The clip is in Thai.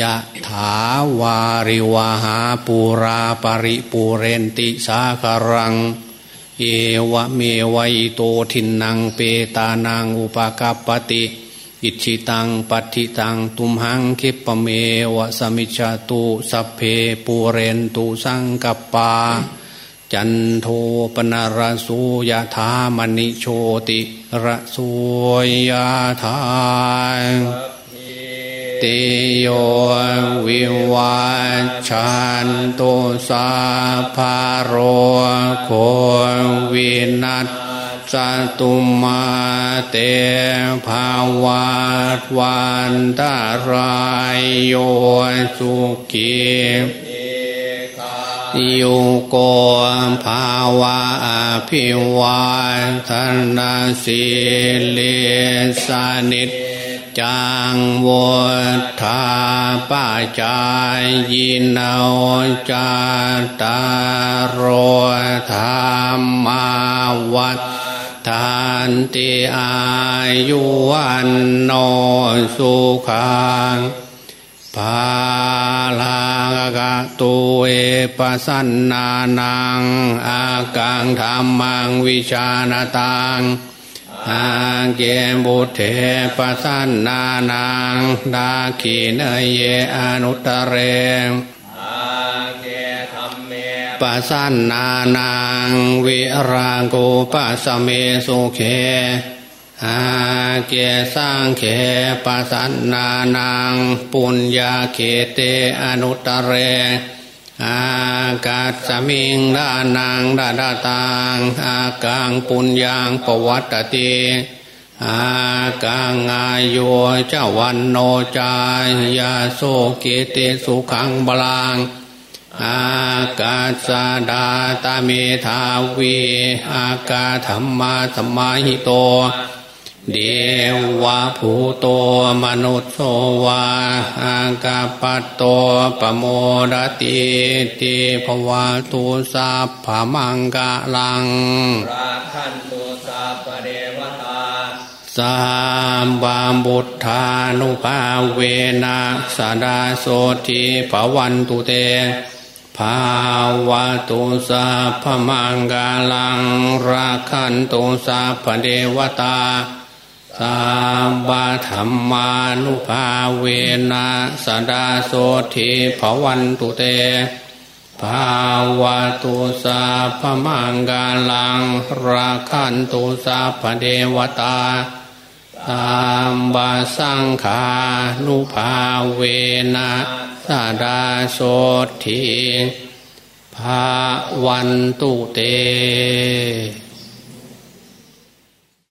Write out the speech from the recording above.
ยะถาวาริวาหาปูราปริปูเรนติสาคารัง เอวะเมวัยโตทินนังเปตานังอุปกาปติ อิชิตังปัติตังตุมหังคิปเมวะสมิจาตุสัพเพปูเรนตุสังกปา จันโทปนารสุยะธามณิโชติระสุยะธา ติโยวิวัชันตุสาภาโรโควินัสสตุมาเตภาวาวันตารายโยสุขีโยโกภาวะพิวาทนาสิเลสานิจ จังวธาปาจายยินาจาตารโธรรมาวัฏทานติอายุวันโนสุขังภาลากะตุเอปสันนานังอากังธรรมังวิชาณตัง อาเกบุเทปสันนานังดาขีเนเยอนุตเรปัสันนานังวิรางูปัสเมสุเขอาเกสังเขปัสันนานังปุญญาเขเตอนุตเร อากาศสมิงดานังดาดาตังอากังปุญญังปวัตติอากังอายุเจ้าวันโนจายาโสกิติสุขังบาลังอากาศดาตาเมทาวีอากาธรรมาธรรมาหิโต เดวะภูโตมนุษโสวาอากาปัตโตปโมรติติภวาตุสัพพมังกะลังราคันตุสัพเดวตาสามบามบุตธานุภาเวนะสดาโสติภวันตุเตภาวะตุสัพพมังกาลังราคันตุสัพพเดวตา สามบาธรรมานุภาเวนะสดาโสทิภวันตุเต ภาวะตุสาพมังกาลัง ราคันตุสาพเดวตาตามบาสังขานุภาเวนะสดาโสทิภาวันตุเต